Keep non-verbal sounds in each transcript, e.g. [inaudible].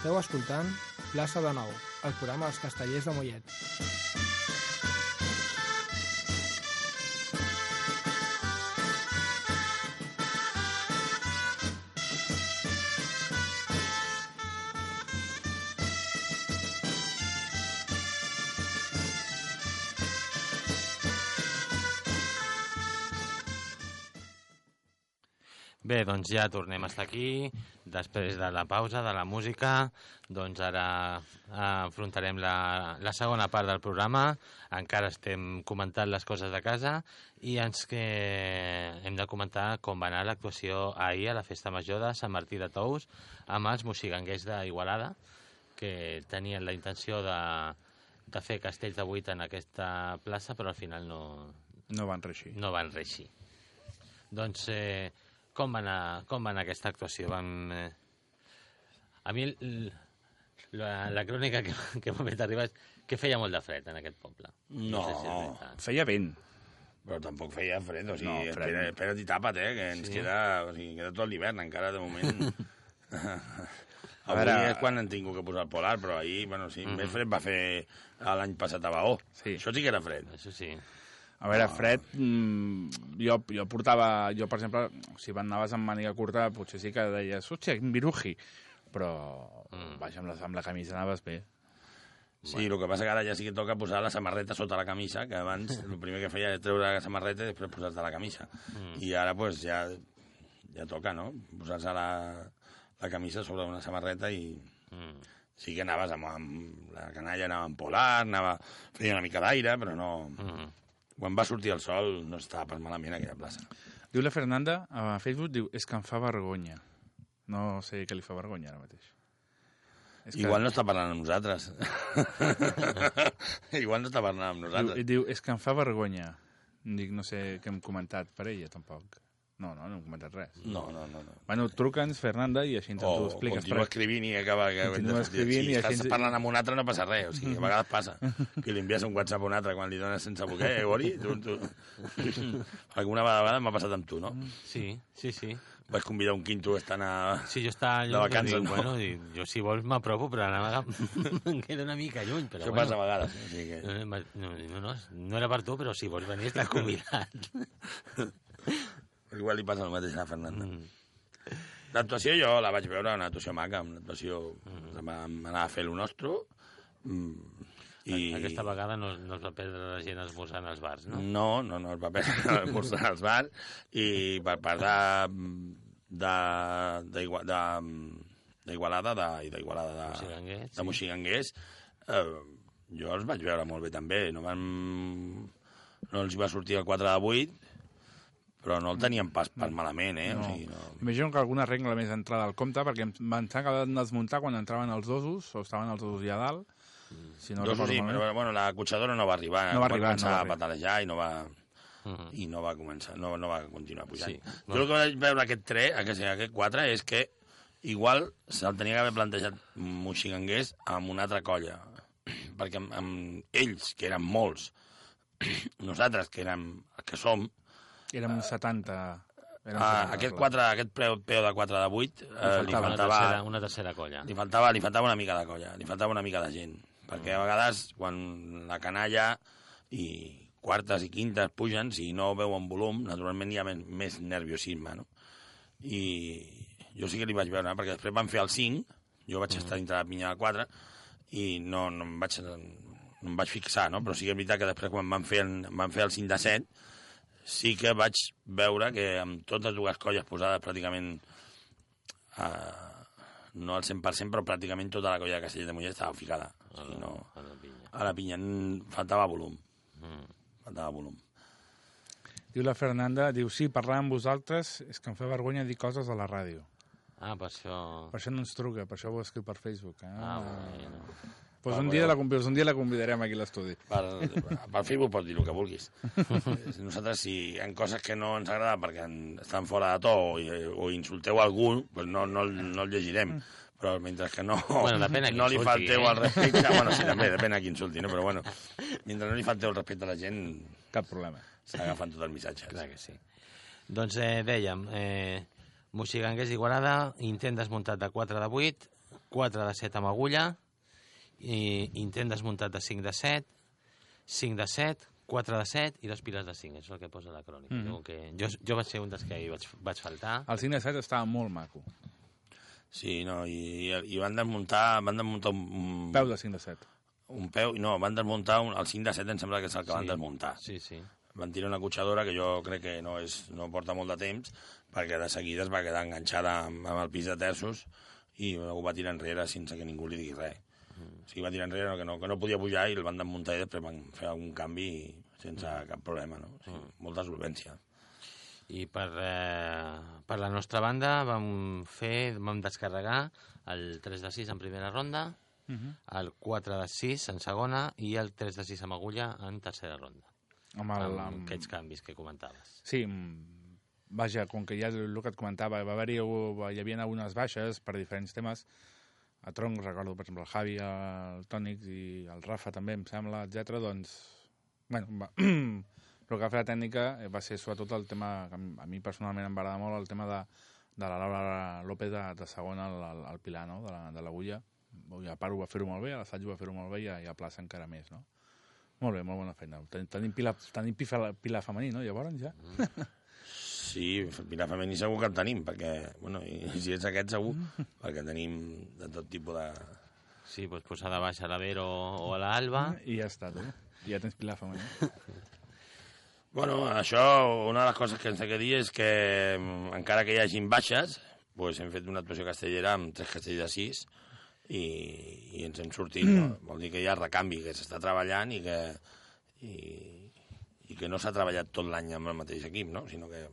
Esteu escoltant Plaça de Nou, el programa dels castellers de Mollet. Bé, doncs ja tornem a estar aquí, després de la pausa, de la música, doncs ara eh, afrontarem la, la segona part del programa, encara estem comentant les coses de casa i ens que hem de comentar com va anar l'actuació ahir a la Festa Major de Sant Martí de Tous amb els moxiganguers d'Igualada, que tenien la intenció de, de fer castells de vuit en aquesta plaça, però al final no, No van reeixir. no van reeixir. Doncs, eh, com, va anar, com va anar aquesta actuació? Vam, eh... A mi l- la, la crònica que, que m'ha fet arribar és que feia molt de fred en aquest poble. No. sé si és veritat. Feia vent. Però tampoc feia fred, o sigui, No, no, fred. espera, espera't i tapa't, eh, que ens Sí. queda, o sigui, queda tot l'hivern encara, de moment. A [laughs] Avui veure- és quan han tingut que posar el polar, però ahir, bueno, sí, Mhm. més fred va fer l'any passat a Baó. Sí. Això sí que era fred. Això sí. A veure, fred, mm, jo, jo portava, jo per exemple, si anaves amb màniga curta, potser sí que deies, hòstia, quin viruji, però, Mm. vaja, amb la, amb la camisa anaves bé. Sí, el que passa que ara ja sí que toca posar la samarreta sota la camisa, que abans [laughs] el primer que feia era treure la samarreta i després posar-te la camisa. Mm. I ara, pues, ja, ja toca, no?, posar-se la, la camisa sobre una samarreta i Mm. sí que anaves amb, amb la canalla, anava amb polar, anava, feia una mica d'aire, però no... Mm. Quan va sortir el sol no estava pas malament aquella plaça. Diu la Fernanda a Facebook, diu, és que em fa vergonya. No sé què li fa vergonya ara mateix. És que- Igual no està parlant amb nosaltres. [laughs] Igual no està parlant amb Diu, nosaltres. diu, és que em fa vergonya. Dic, no sé què hem comentat per ella, tampoc. No, no, no hem comentat res. No, no, no. no. Bueno, truca'ns, Fernanda, i així ens ho O expliques. continua escrivint i acaba... Que Continua escrivint si i estàs així ens- parlant amb un altre no passa res. O sigui, a vegades passa [laughs] que li envies un WhatsApp a un altre quan li dones sense voler, eh, Gori? Tu, tu... [laughs] Alguna vegada m'ha passat amb tu, no? Sí, sí, sí. Vaig convidar un quinto estant a... Sí, jo estava De lluny, vacances, dic, no? bueno, dic, jo si vols m'apropo, però anava, [laughs] em queda una mica lluny. Però Això bueno. passa a vegades. O sigui que... No, no, no, no, no era per tu, però si vols venir estàs convidat. Igual li passa el mateix a Fernanda. Mm. L'actuació jo la vaig veure, una actuació maca, una actuació... Mm. Vam anar a fer lo nostre, mm, i... Aquesta vegada no, no es va perdre la gent esmorzant als bars, no? No, no, no, es va perdre [laughs] l'esmorzar als bars i per part de de de- d'Igualada de, i d'Igualada de, de sí. Moxiganguers eh, jo els vaig veure molt bé també no, van, no els va sortir el 4 de 8 però no el tenien pas, pas malament eh? No. o sigui, no, Imagino que alguna regla més entrada al compte, perquè em van acabar de desmuntar quan entraven els dosos, o estaven els dosos ja a dalt. Si no Dos, recordo sí, però bueno, la cotxadora no va arribar No va arribar, començar no va a arribar. patalejar i no va, Mhm. i no va començar, no, no va continuar pujant. Sí, no. Jo el que vaig veure aquest 3, aquest, aquest 4, és que igual se'l tenia que haver plantejat Moxiganguers amb una altra colla, [clears throat] perquè amb, amb ells, que eren molts, [clears throat] nosaltres, que érem els que som, Érem 70... Érem ah, 70, aquest, clar. 4, aquest preu, peu de 4 de 8 eh, li, Faltava una, faltava, tercera, una tercera colla. li, faltava, li faltava una mica de colla, li faltava una mica de gent, perquè a vegades quan la canalla i quartes i quintes pugen, si no veuen volum, naturalment hi ha més, més nerviosisme, no? I jo sí que li vaig veure, perquè després van fer el 5, jo vaig estar dintre la pinya de 4, i no, no, em vaig, no em vaig fixar, no? Però sí que és veritat que després quan van fer, el- van fer el 5 de 7, sí que vaig veure que amb totes dues colles posades pràcticament eh, no al 100%, però pràcticament tota la colla de Castellet de Mollet estava ficada. O sigui, no, A la pinya. a la pinya mm, faltava volum. Mm. Faltava volum. Diu la Fernanda, diu, sí, parlar amb vosaltres és que em fa vergonya dir coses a la ràdio. Ah, per això... Per això no ens truca, per això ho escriu per Facebook. Eh? Ah, bueno. Pues un, dia la, convi- un dia la convidarem aquí a l'estudi. Per, per Facebook pots dir el que vulguis. [laughs] Nosaltres, si hi ha coses que no ens agrada perquè en- estan fora de to o, o insulteu algú, pues no, no, no el llegirem. Però mentre que no, Bueno, depèn no li insulti, falteu eh? el respecte... [laughs] Bueno, sí, també, depèn a qui insulti, no? Però bueno, mentre no li falteu el respecte a la gent, Cap problema. s'agafen tot el missatge. Clar que sí. Doncs eh, dèiem, eh, Moxiganguers Igualada, intent desmuntat de 4 de 8, 4 de 7 amb agulla, i intent desmuntat de 5 de 7, 5 de 7, 4 de 7 i dos piles de 5, això és el que posa la crònica. Mm. Que jo, jo vaig ser un dels que hi vaig, vaig faltar. El 5 de 7 estava molt maco. Sí, no, i, i van desmuntar, van desmuntar un, un, Peu de 5 de 7. un peu, no, van desmuntar un, el 5 de 7 em sembla que és el que Sí. van desmuntar. Sí, sí. Van tirar una cotxadora que jo crec que no, és, no porta molt de temps, perquè de seguida es va quedar enganxada amb, amb el pis de terços i ho va tirar enrere sense que ningú li digui res. O sigui, va tirar enrere no, que, no, que no podia pujar i el van desmuntar i després van fer algun canvi sense cap problema, no? O sigui, molta solvència. I per, eh, per la nostra banda vam fer, vam descarregar el 3 de 6 en primera ronda, Uh -huh. el 4 de 6 en segona i el 3 de 6 amb agulla en tercera ronda. Amb el, Amb amb... aquests canvis que comentaves. Sí, mm, vaja, com que ja és el que et comentava, va haver-hi hi havia algunes baixes per diferents temes. A Tronc, recordo, per exemple, el Javi, el Tònic i el Rafa també, em sembla, etc. doncs... Bueno, va... [clears throat] però que va fer la tècnica eh, va ser sobretot el tema, que a mi- personalment em va agradar molt, el tema de, de la Laura López de, de segona al, al, al Pilar, no?, de la- de l'agulla. I a part ho va fer-ho molt bé, a l'assaig ho va fer-ho molt bé i a, i a plaça encara més, no? Molt bé, molt bona feina. Ten- Tenim pila, tenim pilar, pilar femení, no, llavors, ja? Sí, Pilar femení segur que en tenim, perquè, bueno, i, i si és aquest segur, perquè tenim de tot tipus de... Sí, doncs posar de baixa a la Vero o a l'Alba. I ja està, tu. Ja tens pilar femení. [laughs] Bueno, això, una de les coses que ens ha de dir és que mm, encara que hi hagin baixes, pues hem fet una actuació castellera amb tres castells de sis i, i ens hem sortit. No? Vol dir que hi ha recanvi, que s'està treballant i que, i, i que no s'ha treballat tot l'any amb el mateix equip, no? sinó que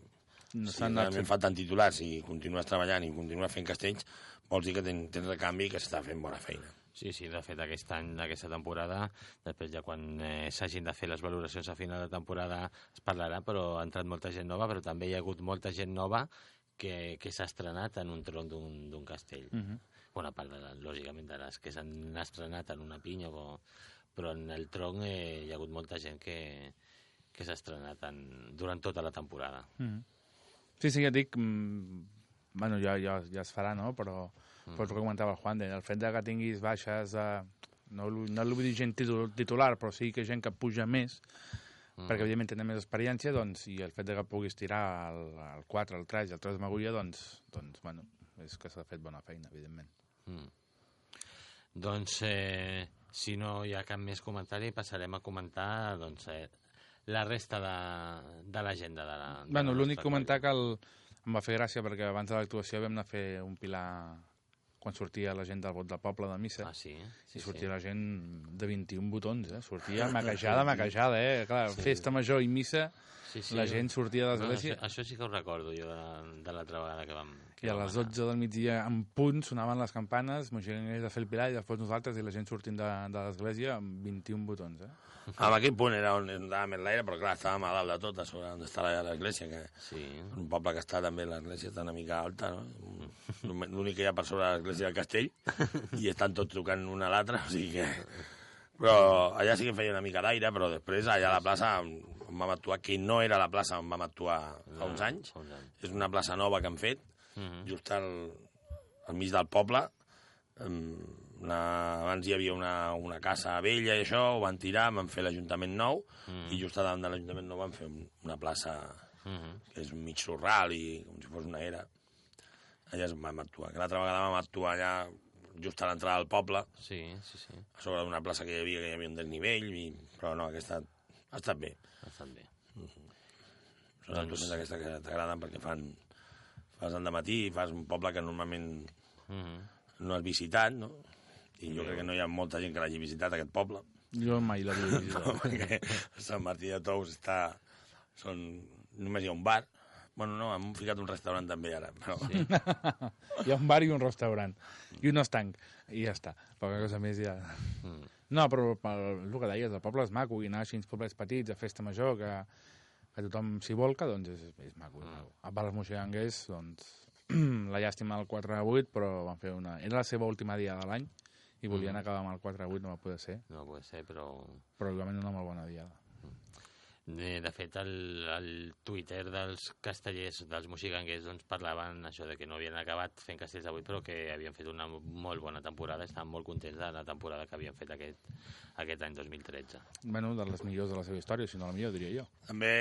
No si realment falten titulars i continues treballant i continues fent castells, vols dir que ten, tens recanvi i que s'està fent bona feina. Sí, sí, de fet, aquest any, aquesta temporada, després ja quan eh, s'hagin de fer les valoracions a final de temporada es parlarà, però ha entrat molta gent nova, però també hi ha hagut molta gent nova que, que s'ha estrenat en un tronc d'un d'un castell. Uh -huh. Bona part, de, lògicament, de les que s'han estrenat en una pinya, o, però en el tronc eh, hi ha hagut molta gent que, que s'ha estrenat en, durant tota la temporada. Mhm. Sí, sí, ja dic... Mm, bueno, ja, ja, ja es farà, no? Però, mm. però és el que comentava el Juan, el fet de que tinguis baixes... Eh, no, no li vull dir gent titu- titular, però sí que gent que puja més, mm. perquè evidentment tenen més experiència, doncs, i el fet de que puguis tirar el, el 4, el 3 i el 3 de Magulla, doncs, doncs bueno, és que s'ha fet bona feina, evidentment. Mm. Doncs, eh, si no hi ha cap més comentari, passarem a comentar doncs, eh, la resta de, de l'agenda de la... de Bueno, l'únic comentar que el, em va fer gràcia perquè abans de l'actuació vam anar a fer un pilar quan sortia la gent del vot del poble de missa Ah, sí? i sortia la gent de 21 botons, eh? Sortia [laughs] maquejada, maquejada, eh? Clar, Sí. festa major i missa, sí, sí. la gent sortia de No, l'església això, això sí que ho recordo jo de, de l'altra vegada que vam... Que i a vam les anar. 12 del migdia en punt sonaven les campanes, m'ajudaven a fer el pilar i després nosaltres i la gent sortint de, de l'església amb 21 botons, eh? [laughs] En aquell punt era on anava més l'aire, però clar, estàvem a dalt de tot, a sobre on està la- l'església, que Sí, un poble que està també, l'església està una mica alta, no? L'únic que hi ha per sobre l'església del castell, i estan tots tocant un a l'altre, o sigui que... Però allà sí que feia una mica d'aire, però després allà a la plaça on vam actuar, que no era la plaça on vam actuar fa uns anys, fa uns anys. és una plaça nova que han fet, Mhm. just al, al mig del poble. Una, abans hi havia una, una casa vella i això, ho van tirar, van fer l'Ajuntament nou, Mm. i just a davant de l'Ajuntament nou van fer un- una plaça Mhm. que és mig surral i com si fos una era. Allà és on vam actuar. Que l'altra vegada vam actuar allà just a l'entrada del poble, Sí, sí, sí, a sobre d'una plaça que hi havia, que hi havia un desnivell, i... però no, aquesta ha estat bé. Bastant bé. Són les actuacions aquestes que t'agraden perquè fan... Fas de matí i fas un poble que normalment Mhm. no has visitat, no? I jo crec que no hi ha molta gent que l'hagi visitat, aquest poble. Jo mai l'havia [laughs] vist. No, perquè Sant Martí de Tous està... Són... Només hi ha un bar. Bueno, no, hem ficat un restaurant també ara, però... Sí. [laughs] Hi ha un bar i un restaurant. I un estanc. I ja està. Poca cosa més ja... Mm. No, però pel, el que deies, el poble és maco, i anar així als pobles petits, a festa major, que, que tothom s'hi volca, doncs és, és maco. Maco. A part els moixeganguers, doncs, [clears throat] la llàstima del 4 a 8, però van fer una... Era la seva última dia de l'any, i volien acabar amb el 4 a 8, no va poder ser, No pot ser, però... però igualment una molt bona diada. De, de fet, el, el Twitter dels castellers, dels moxiganguers, doncs parlaven això de que no havien acabat fent castells d'avui, però que havien fet una molt bona temporada, estaven molt contents de la temporada que havien fet aquest, aquest any 2013. Bueno, de les millors de la seva història, si no la millor, diria jo. També,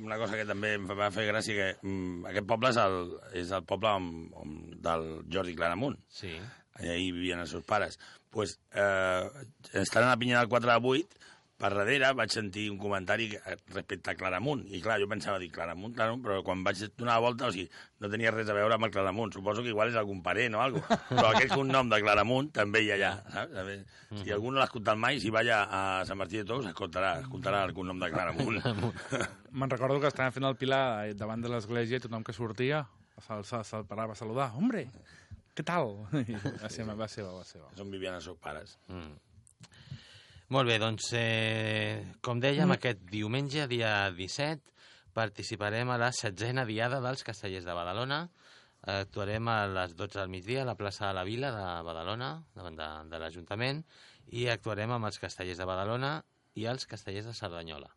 una cosa que també em va fer gràcia, que mm, aquest poble és el, és el poble on, on, del Jordi Claramunt. Sí, Allà hi vivien els seus pares. pues, eh, estant a la pinya del 4 de 8, per darrere vaig sentir un comentari que- respecte a Claramunt. I clar, jo pensava dir Claramunt, Claramunt, però quan vaig donar la volta, o sigui, no tenia res a veure amb el Claramunt. Suposo que igual és algun parent o alguna cosa. Però aquest cognom de Claramunt també hi ha allà, saps? Si algú no l'ha escoltat mai, si vaya a Sant Martí de Tous, escoltarà, escoltarà el cognom de Claramunt. Me'n recordo que estaven fent el pilar davant de l'església i tothom que sortia se'l se, se parava a saludar. Hombre, què tal? [laughs] I va ser, va ser, va ser. És on vivien els seus pares. Mm. Molt bé, doncs, eh, com dèiem, mm. aquest diumenge, dia 17, participarem a la setzena diada dels castellers de Badalona. Actuarem a les 12 del migdia a la plaça de la Vila de Badalona, davant de, de l'Ajuntament, i actuarem amb els castellers de Badalona i els castellers de Cerdanyola.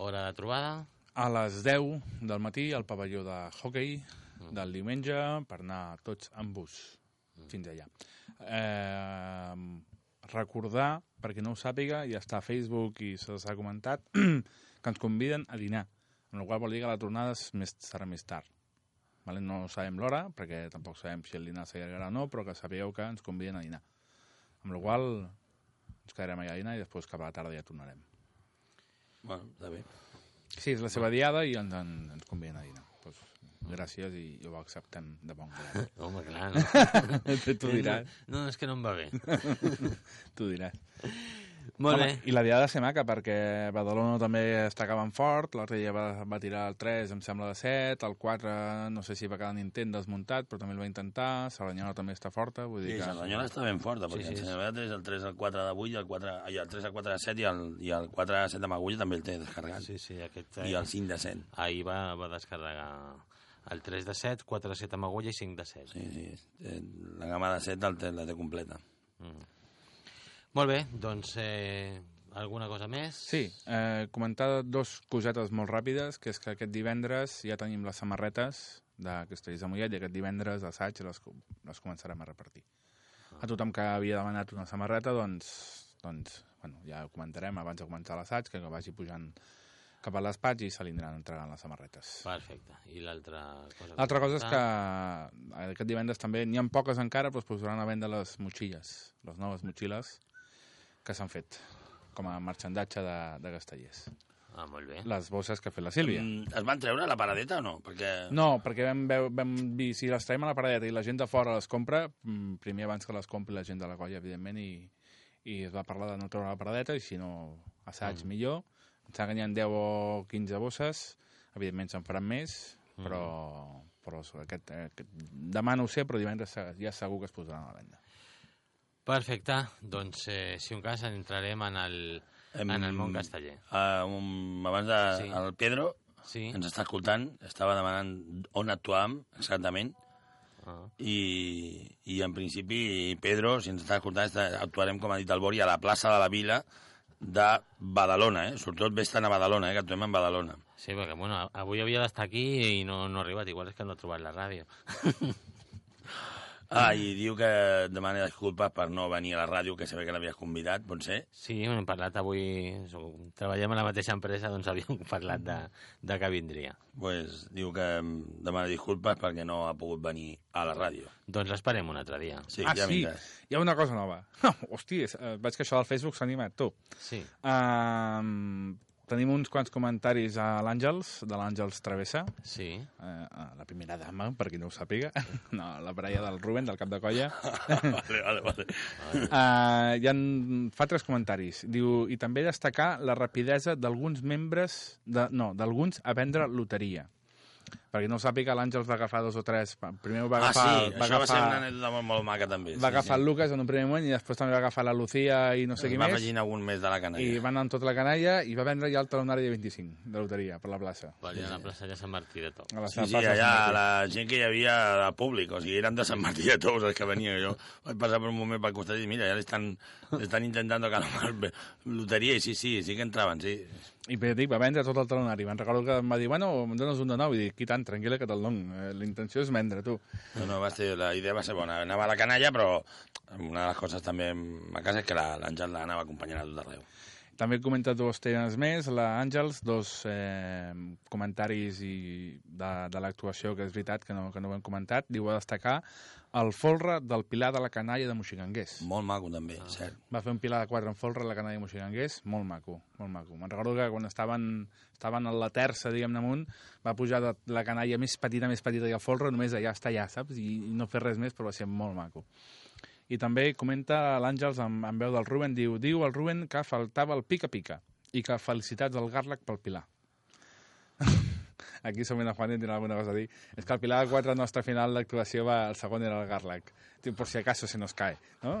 Hora de trobada? A les 10 del matí, al pavelló de hockey del diumenge, per anar tots en bus fins allà. Eh, recordar, perquè no ho sàpiga, ja està a Facebook i se s'ha comentat, [clears throat] que ens conviden a dinar, amb la qual vol dir que la tornada és més, serà més tard. Vale? No sabem l'hora, perquè tampoc sabem si el dinar s'allargarà o no, però que sapigueu que ens conviden a dinar. Amb la qual ens quedarem allà a dinar i després cap a la tarda ja tornarem. Bueno, està bé. Sí, és la seva diada i ens, en, ens conviden a dinar. Pues, gràcies i ho acceptem de bon grat. [laughs] Home, clar, no. [laughs] tu diràs, No, és que no em va bé. [laughs] tu diràs. Molt Home, bé. I la diada va ser maca perquè Badalona també està acabant fort, l'altre dia va, va tirar el 3, em sembla, de 7, el 4 no sé si va quedar intent desmuntat, però també el va intentar, Saranyola també està forta, vull dir Sí, que... Cerdanyola està ben forta, perquè Sí, sí, sí, sí, el 3, el 3 al 4 de 8, i el, 4, ai, el 3 al 4 de 7 i el, i el 4 a 7 de Magulla també el té descarregat. Sí, sí, aquest... I el 5 de 100. Ahir va, va descarregar el 3 de 7, 4 de 7 amb agulla i 5 de 7. Sí, sí. Eh, La gamma de 7 el té, la té completa. Mm. Molt bé, doncs eh, alguna cosa més? Sí, eh, comentar dos cosetes molt ràpides, que és que aquest divendres ja tenim les samarretes de Castells de Mollet i aquest divendres assaig les, les començarem a repartir. A tothom que havia demanat una samarreta, doncs, doncs bueno, ja ho comentarem abans de començar l'assaig, que vagi pujant cap a l'espatx i se li aniran entregant les samarretes. Perfecte. I l'altra cosa? L'altra cosa és que comentar? aquest divendres també, n'hi ha poques encara, però es posaran a vendre les motxilles, les noves motxilles que s'han fet com a marxandatge de, de castellers. Ah, molt bé. Les bosses que ha fet la Sílvia. Mm, es van treure a la paradeta o no? Perquè... No, perquè vam, veu, vam dir, si les traiem a la paradeta i la gent de fora les compra, mm, primer abans que les compri la gent de la colla, evidentment, i, i es va parlar de no treure a la paradeta, i si no, assaig mm. millor. Ha 10 o 15 bosses, evidentment se'n faran més, però, però aquest, eh, aquest, demà no ho sé, però divendres se- ja segur que es posaran a la venda. Perfecte. Doncs, eh, si un cas, entrarem en el, Em- en el món casteller. Uh, um, abans de... Sí. El Pedro Sí? ens està escoltant, estava demanant on actuàvem exactament, Ah. i, i en principi, Pedro, si ens està escoltant, actuarem, com ha dit el Bori, a la plaça de la Vila de Badalona, eh? Sobretot vés-te'n a Badalona, eh? Que actuem en Badalona. Sí, perquè, bueno, avui havia d'estar aquí i no, no ha arribat. Igual és que no ha trobat la ràdio. [laughs] Ah, i diu que demana disculpes per no venir a la ràdio, que sabia que l'havies convidat, pot ser? Sí, hem parlat avui... Treballem a la mateixa empresa, doncs havíem [laughs] parlat de, de que vindria. pues, diu que em demana disculpes perquè no ha pogut venir a la ràdio. Doncs l'esperem un altre dia. Sí, ah, ja sí, hi ha una cosa nova. [laughs] Hosti, és- eh, veig que això del Facebook s'ha animat, tu. Sí. Um, tenim uns quants comentaris a l'Àngels, de l'Àngels Travessa, Sí. eh, a la primera dama, per qui no ho sàpiga, [laughs] no, la parella del Ruben, del cap de colla. [laughs] vale, vale, vale. Uh, hi ha, fa tres comentaris. Diu, i també destacar la rapidesa d'alguns membres, de, no, d'alguns a vendre loteria. Perquè no ho sàpiga, l'Àngels va agafar dos o tres. Primer va Ah, agafar... sí, va això va ser una agafar, anècdota molt, molt maca, també. va agafar el Lucas en un primer moment i després també va agafar la Lucía i no sé Es qui va més. afegint algun més de la canalla. I va anar amb tota la canalla i va vendre ja el talonari de 25 de loteria per la plaça. Vale, a la plaça de Sant Martí de Tous. Sí, sí, allà la gent que hi havia de públic, o sigui, eren de Sant Martí de Tous els que venien. Jo vaig passar per un moment pel costat i mira, ja l'estan estan intentant tocar la loteria i sí, sí, sí que entraven, sí. I bé, dic, va vendre tot el talonari. Me'n recordo que em va dir, bueno, em dones un de nou. I dic, i tant, tranquil·la, que te'l dono. Eh, La intenció és vendre, tu. No, no, va ser, la idea va ser bona. Anava a la canalla, però una de les coses també a casa és que l'Àngel l'anava acompanyant a tot arreu. També comenta dos temes més, la Àngels, dos eh, comentaris i de, de l'actuació, que és veritat que no, que no ho hem comentat. Diu a destacar el folre del Pilar de la Canalla de Moxigangués. Molt maco, també, ah. cert. Va fer un pilar de quatre en folre a la canalla de Moxigangués, molt maco, molt maco. Me'n recordo que quan estaven, estaven a la terça, diguem-ne, amunt, va pujar de la canalla més petita, més petita i el folre, només allà està allà, saps? I, i no fer res més, però va ser molt maco. I també comenta l'Àngels amb, amb veu del Ruben, diu, diu el Ruben que faltava el pica-pica i que felicitats al Garlac pel Pilar. Aquí som una Juan i tindrà alguna cosa a dir. És que el Pilar de 4 nostra final d'actuació va, el segon era el Garlac. Por si acaso se nos cae, no?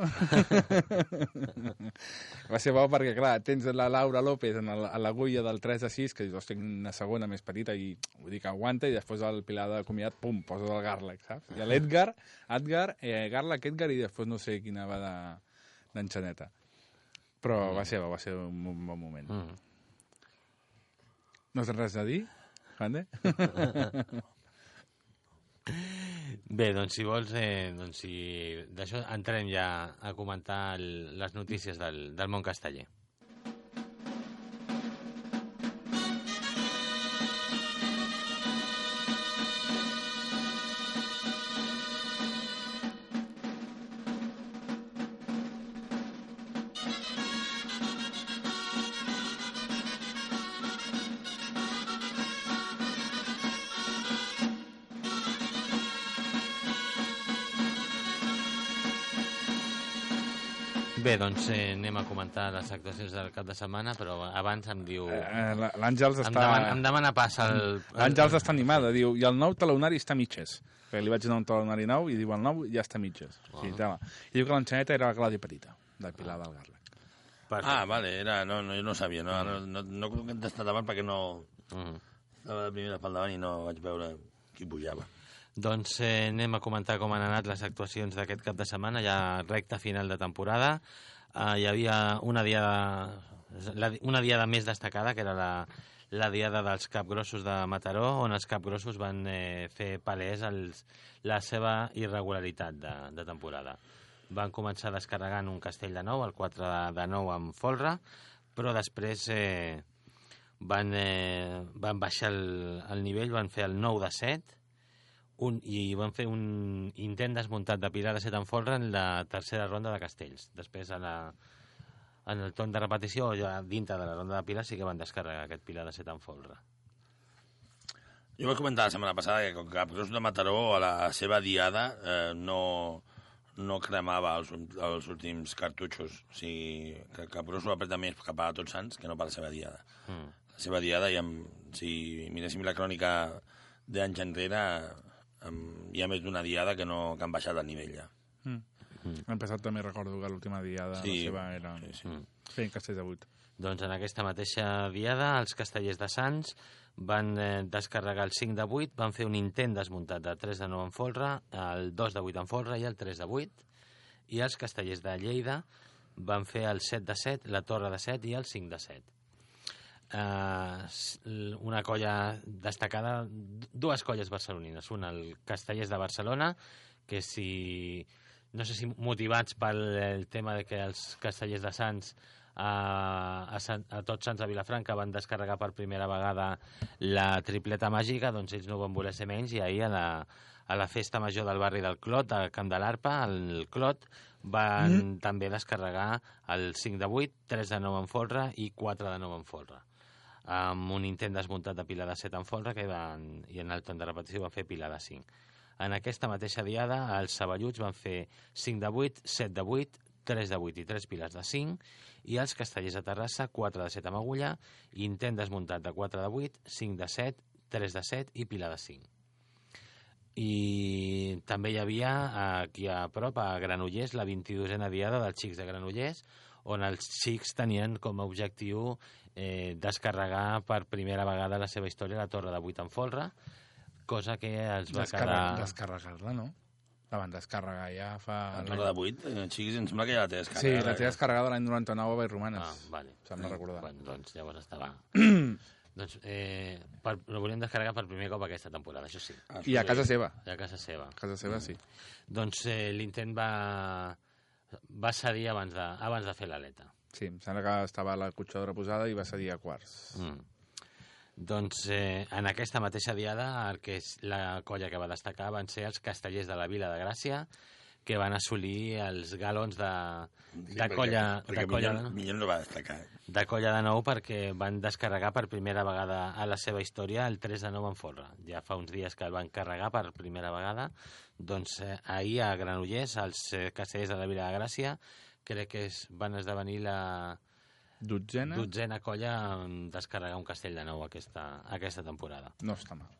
[laughs] va ser bo perquè, clar, tens la Laura López en el, a l'agulla del 3 a 6, que dius, hosti, una segona més petita, i vull dir que aguanta, i després el Pilar de comiat, pum, poses el Garlac, saps? I l'Edgar, Edgar, eh, Garlac, Edgar, i després no sé quina va de d'enxaneta. Però va ser bo, va ser un, un bon moment. Mm. No tens res a dir, Jande? [laughs] Bé, doncs si vols, eh, doncs si d'això entrem ja a comentar el, les notícies del, del món casteller. Bé, doncs eh, anem a comentar les actuacions del cap de setmana, però abans em diu... Eh, la- L'Àngels Em està... demana, em demana pas el... el L'Àngels està animada, diu, i el nou talonari està mitges. Perquè li vaig donar un talonari nou i diu, el nou ja està mitges. Oh. Sí, tela. I diu que l'enxaneta era la Clàudia Petita, del Pilar del Garlac. Perfecte. Ah, vale, era, no, no, jo no sabia, no, no, no, no he contestat davant perquè no... Mm. Estava de primera pel davant i no vaig veure qui pujava. Doncs eh, anem a comentar com han anat les actuacions d'aquest cap de setmana, ja recta final de temporada. Eh, hi havia una diada, una diada més destacada, que era la, la diada dels capgrossos de Mataró, on els capgrossos van eh, fer palès els, la seva irregularitat de, de temporada. Van començar descarregant un castell de nou, el 4 de, de nou amb folre, però després eh, van, eh, van baixar el, el nivell, van fer el 9 de 7, un, i van fer un intent desmuntat de Pilar de Set en folre en la tercera ronda de castells. Després, a la, en el torn de repetició, ja dintre de la ronda de Pilar, sí que van descarregar aquest Pilar de Set en folre. Jo vaig comentar la setmana passada que com que Capgrossos de Mataró a la seva diada eh, no, no cremava els, els últims cartutxos. O sigui, que Capgrossos va apretar més cap a Tots Sants que no per la seva diada. Mm. La seva diada, i amb, si miréssim la crònica d'anys enrere, hi ha més d'una diada que, no, que han baixat el nivell ja. L'any passat també recordo que l'última diada Sí, la seva era sí, sí. Mm. fent castells de vuit. Doncs en aquesta mateixa diada, els castellers de Sants van eh, descarregar el 5 de 8, van fer un intent desmuntat de 3 de 9 en folre, el 2 de 8 en folre i el 3 de 8, i els castellers de Lleida van fer el 7 de 7, la torre de 7 i el 5 de 7. Uh, una colla destacada, dues colles barcelonines, una el Castellers de Barcelona, que si no sé si motivats pel el tema de que els castellers de Sants a, a, Sant, a tots Sants a Vilafranca van descarregar per primera vegada la tripleta màgica, doncs ells no van voler ser menys i ahir a la, a la festa major del barri del Clot, al Camp de l'Arpa, el Clot, van mm. també descarregar el 5 de 8, 3 de 9 en folre i 4 de 9 en folre amb un intent desmuntat de pila de 7 en folre que van, i en el torn de repetició van fer pila de 5. En aquesta mateixa diada, els saballuts van fer 5 de 8, 7 de 8, 3 de 8 i 3 piles de 5, i els castellers de Terrassa, 4 de 7 amb agulla, intent desmuntat de 4 de 8, 5 de 7, 3 de 7 i pila de 5. I també hi havia aquí a prop, a Granollers, la 22a diada dels xics de Granollers, on els xics tenien com a objectiu eh, descarregar per primera vegada la seva història la torre de 8 en folre, cosa que els va Descarre quedar... Descarregar-la, no? La van descarregar ja fa... La Torre de 8, eh, xiquis, em sembla que ja la té descarregada. Sí, la té descarregada l'any 99 a Vall Romanes. Ah, vale. Sembla recordar. Bueno, doncs llavors estava... [clears throat] doncs eh, per, lo volíem descarregar per primer cop aquesta temporada, això sí. Ah, I a casa seva. A casa seva. A casa seva, sí. Doncs eh, l'intent va, va cedir abans de, abans de fer l'aleta. Sí, em sembla que estava la cotxadora posada i va cedir a quarts. Mm. Doncs eh, en aquesta mateixa diada el que és la colla que va destacar van ser els castellers de la Vila de Gràcia que van assolir els galons de, de colla, Perquè de, colla, millor, millor no va destacar. de colla de nou perquè van descarregar per primera vegada a la seva història el 3 de nou en folre. Ja fa uns dies que el van carregar per primera vegada. Doncs eh, ahir a Granollers, els eh, castellers de la Vila de Gràcia, crec que es, van esdevenir la Dotzena? dotzena colla en descarregar un castell de nou aquesta, aquesta temporada. No està mal.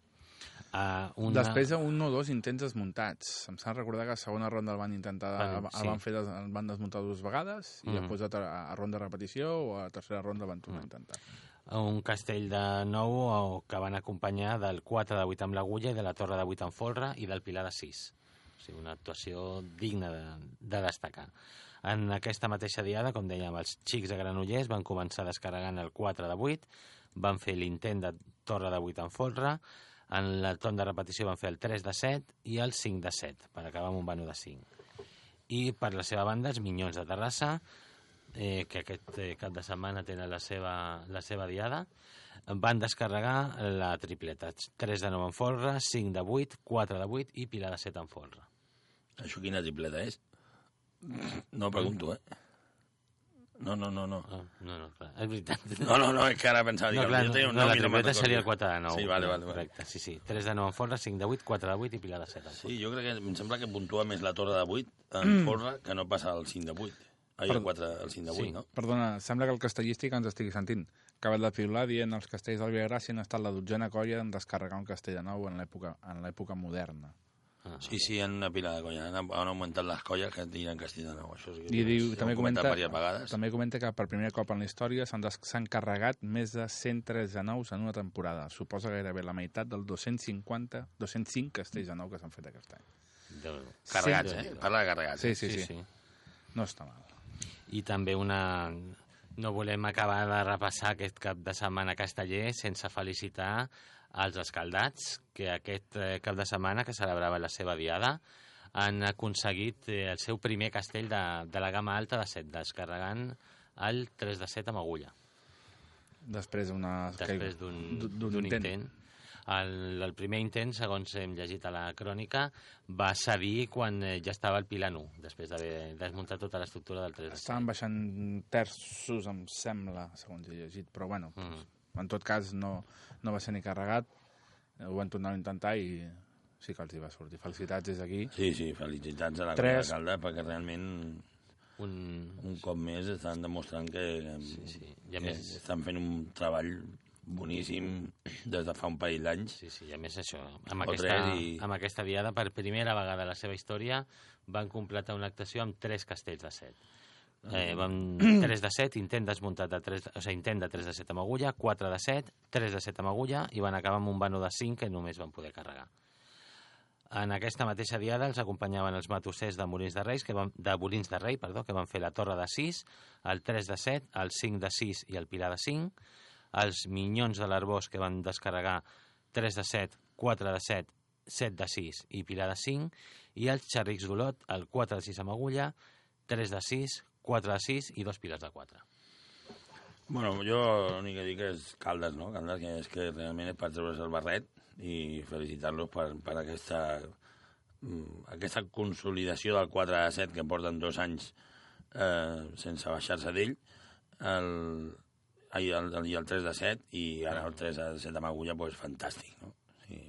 Uh, una... Després un o dos intents desmuntats. Em sap recordar que a segona ronda el van intentar, el sí. van, fer, el van desmuntar dues vegades i Mhm. després a, a ronda de repetició o a tercera ronda van tornar a intentar. un castell de nou que van acompanyar del 4 de 8 amb l'agulla i de la torre de 8 amb folre i del pilar de 6. O sigui, una actuació digna de, de destacar. En aquesta mateixa diada, com dèiem, els xics de Granollers van començar descarregant el 4 de 8, van fer l'intent de torre de 8 amb folre, en la torn de repetició van fer el 3 de 7 i el 5 de 7, per acabar amb un vano de 5. I per la seva banda, els Minyons de Terrassa, eh, que aquest eh, cap de setmana tenen la seva, la seva diada, van descarregar la tripleta. 3 de 9 en folre, 5 de 8, 4 de 8 i pilar de 7 en folre. Això quina tripleta és? No pregunto, eh? No, no, no, no. Ah, no, no, clar, és veritat. No, no, no, és que ara pensava... No, clar, jo no, tenia un no, la tripleta seria el 4 de 9. Sí, vale, vale, vale. Correcte, sí, sí. 3 de 9 en folre, 5 de 8, 4 de 8 i pilar de 7 en folre. Sí, jo crec que em sembla que puntua més la torre de 8 en mm. folre que no passa al 5 de 8. Ai, el 4, el 5 de 8, Sí. no? Perdona, sembla que el castellístic ens estigui sentint. Acabat de piular dient els castells del Villagràcia han estat la dotzena colla en descarregar un castell de nou en l'època en l'època moderna. Ah. Sí, sí, han una pila de colla. Han, han augmentat les colles que tiren castell de nou. Això sí que I diu, també comenta, també comenta que per primer cop en la història s'han carregat més de 103 de nous en una temporada. Suposa gairebé la meitat dels 250, 205 castells de nou que s'han fet aquest any. Carregats, Sí, eh? Parla de carregats. Sí, eh? sí, sí. sí. No està mal. I també una... No volem acabar de repassar aquest cap de setmana casteller sense felicitar els escaldats, que aquest eh, cap de setmana que celebrava la seva diada han aconseguit eh, el seu primer castell de, de la gamma alta de 7, descarregant el 3 de 7 amb agulla. Després d'una... després d'un d'un intent. El, el primer intent, segons hem llegit a la crònica, va cedir quan eh, ja estava el pilar nu, després d'haver desmuntat tota l'estructura del 3 de 7. Estaven baixant terços, em sembla, segons he llegit, però bueno, Mm. En tot cas no, no va ser ni carregat, ho van tornar a intentar i sí que els hi va sortir. Felicitats des d'aquí. Sí, sí, felicitats a la Tres. Calda perquè realment Un... un cop més estan demostrant que, Sí, sí. I a que més, estan fent un treball boníssim des de fa un parell d'anys. sí, sí, i a més això, amb O aquesta, i- amb aquesta diada, per primera vegada a la seva història, van completar una actuació amb tres castells de 7. Eh, van [clears throat] 3 de 7, intent desmuntat de 3, o sigui, intent de 3 de 7 amb agulla, 4 de 7, 3 de 7 amb agulla i van acabar amb un vano de 5 que només van poder carregar. En aquesta mateixa diada els acompanyaven els matossers de Molins de Reis, que van, de Molins de Rei, perdó, que van fer la torre de 6, el 3 de 7, el 5 de 6 i el pilar de 5, els minyons de l'Arbós, que van descarregar 3 de 7, 4 de 7, 7 de 6 i pilar de 5, i els xerrics d'Olot, el 4 de 6 amb agulla, 3 de 6, 4 de 6 i dos pilars de 4. Bueno, jo l'únic que dic és Caldes, no? Caldes, que és que realment és per treure's el barret i felicitar-los per, per aquesta, mm, aquesta consolidació del 4 a 7 que porten dos anys eh, sense baixar-se d'ell el, ai, el, el, i el 3 de 7 i ara el 3 de 7 amb agulla, doncs fantàstic, no? Sí,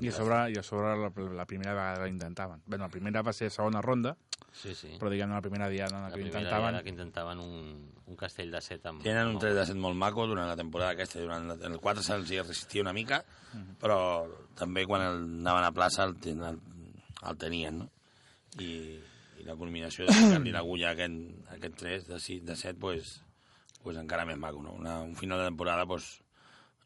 I a sobre, i a sobre la, la primera vegada que intentaven. Bé, la primera va ser segona ronda, Sí, sí. però diguem la primera diada en la, la que primera intentaven... diada que intentaven un, un castell de 7 amb... Tenen un amb 3 de 7 molt maco durant la temporada aquesta. Durant la, el 4 se'ls hi resistia una mica, però també quan el, anaven a plaça el, ten- el, el tenien, no? I, i la culminació de ficar-li l'agulla a aquest, aquest 3 de, 6, de 7, pues, pues encara més maco, no? Una, un final de temporada, pues,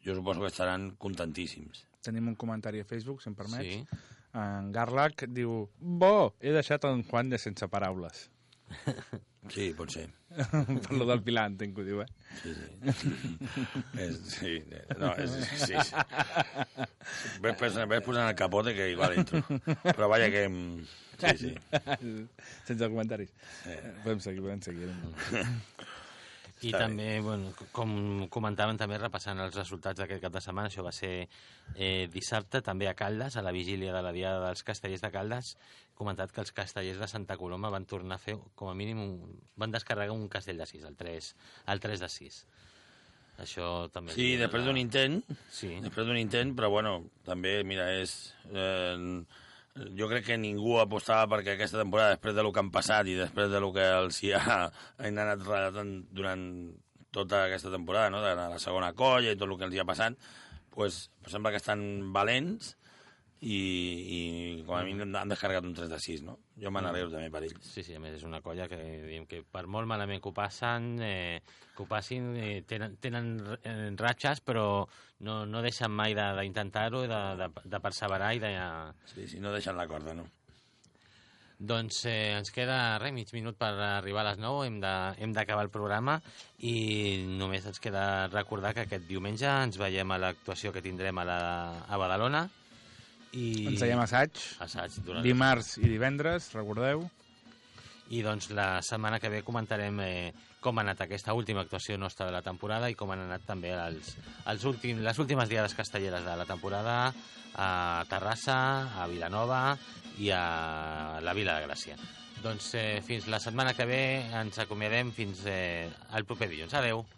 jo suposo que estaran contentíssims. Tenim un comentari a Facebook, si em permets. Sí. En Garlac diu bo, he deixat en Juan de sense paraules. [laughs] Sí, pot ser. [laughs] per lo del Pilar, entenc que ho diu, eh? Sí, sí. [laughs] és, sí, no, és, sí, sí. Ves, posant, ves posant el capote que igual entro. Però vaja que... mm, Sí, sí. Sense comentaris. Eh. Podem seguir, podem seguir. I Està també, bueno, c- com comentaven, també repassant els resultats d'aquest cap de setmana, això va ser eh, dissabte, també a Caldes, a la vigília de la Diada dels Castellers de Caldes, comentat que els castellers de Santa Coloma van tornar a fer, com a mínim, un, van descarregar un castell de 6, el 3, el 3 de 6. Això també... Sí, després d'un intent, Sí, després d'un intent, però bueno, també, mira, és... Eh, jo crec que ningú apostava perquè aquesta temporada, després de lo que han passat i després de lo que els hi ha, han anat relatant durant tota aquesta temporada, no? de la segona colla i tot el que els hi ha passat, pues, sembla que estan valents i, i com a mínim han descarregat un 3 de 6, no? Jo me n'alegro també per ells. Sí, sí, a més és una colla que que per molt malament que ho passen, eh, que ho passin, eh, tenen, tenen eh, ratxes, però no, no deixen mai de- d'intentar-ho, de, de, de perseverar i de... Sí, sí, no deixen la corda, no? Doncs eh, ens queda res, mig minut per arribar a les 9, hem de- hem d'acabar el programa i només ens queda recordar que aquest diumenge ens veiem a l'actuació que tindrem a, la, a Badalona i... Ens veiem assaig, assaig durant dimarts i divendres, recordeu. I doncs la setmana que ve comentarem eh, com ha anat aquesta última actuació nostra de la temporada i com han anat també els, els últim, les últimes diades castelleres de la temporada a Terrassa, a Vilanova i a la Vila de Gràcia. Doncs eh, fins la setmana que ve ens acomiadem fins eh, al proper dilluns. Adeu.